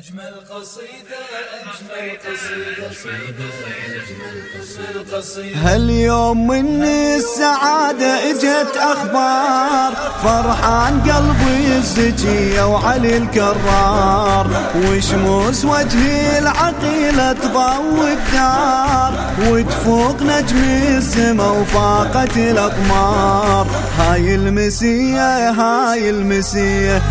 أجمل قصيدة أجمل قصيدة أجمل قصيدة. هاليوم من السعادة إجت أخبار؟ فرحان قلبي الزكية وعلي الكرار وشموس وجهي العقيلة تضوي الدار؟ وتفوق نجم السما وفاقت الأقمار؟ هاي المسية هاي المسية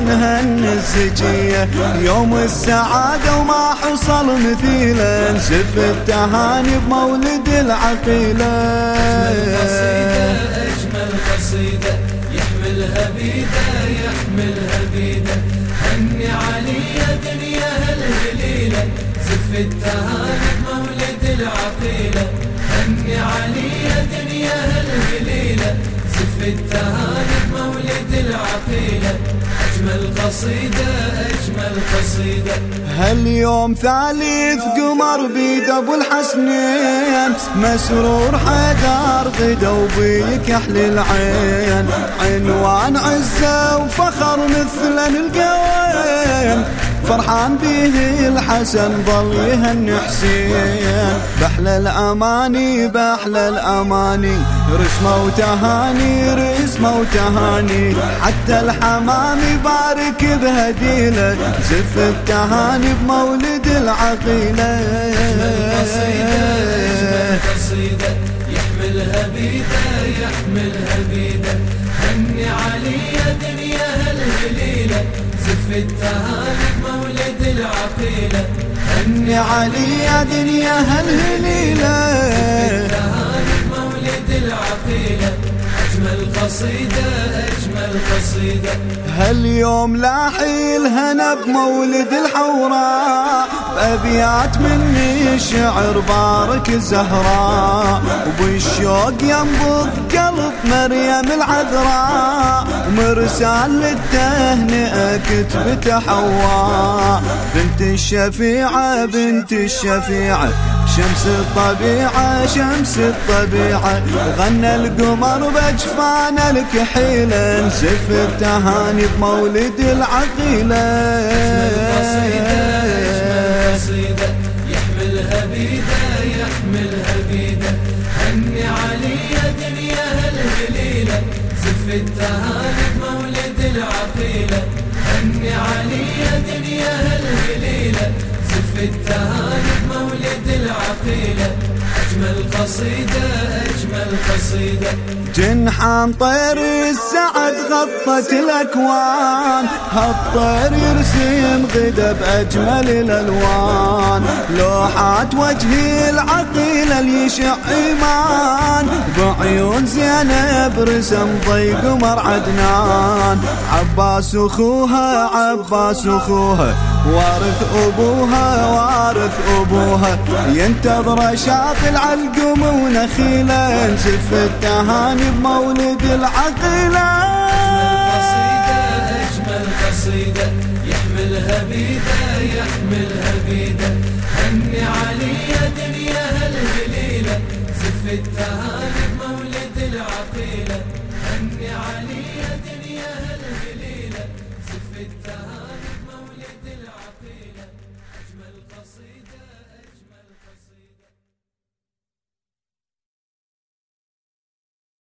نهني الزكية يوم السعادة وما حصل مثيله نسف التهاني بمولد العقيلة. أجمل قصيدة أجمل قصيدة يحملها بيده يحملها بيده هني علي يا دنيا هالهليلة. زف التهاني بمولد العقيلة. هني علي يا دنيا هالهليلة. زف التهاني بمولد العقيلة أجمل قصيدة أجمل قصيدة. هاليوم ثالث قمر بيد أبو الحسنين. مسرور حدار غدا وبيك أحلى العين. عنوان عزة وفخر مثل القوين. فرحان به الحسن ظل يهني حسين. بحلى الأماني بحلى الأماني. رسمه وتهاني رسمه وتهاني حتى الحمام يبارك بهديله. زف التهاني بمولد العقيله. هني علي يا دنيا هالهليله التهاني بمولد العقيلة أجمل قصيدة أجمل قصيدة هاليوم لاحي الهنا بمولد الحوراء بأبيات مني الشعر بارك الزهراء وبالشوق ينبض قلب مريم العذراء. ومرسال للتهنئة كتبت حواء بنت الشفيعة بنت الشفيعة. شمس الطبيعة شمس الطبيعة. غنى القمر بجفان الكحيلة. نسف التهاني بمولد العقيلة. يحملها بيده يحملها بيده هني علي زف التهاني العقيلة هني علي يا دنيا هالهليلة. زف التهاني بمولد العقيلة أجمل قصيدة أجمل قصيدة. جنحان طير السعد غطت الأكوان هالطير يرسم غدا بأجمل الألوان. لوحات وجه العقيل اللي يشع إيمان. بعيون زينب رسم ضي قمر عدنان. عباس أخوها عباس أخوها. وارث أبوها وارث أبوها. ينتظر شاطئ العلقم ونخيلة. نسف التهاني بمولد العقيلة. أجمل قصيدة يحملها بيده يحملها بيده زف التهاني بمولد العقيلة. هني علي يا دنيا هالهليلة زف التهاني بمولد العقيلة. أجمل قصيدة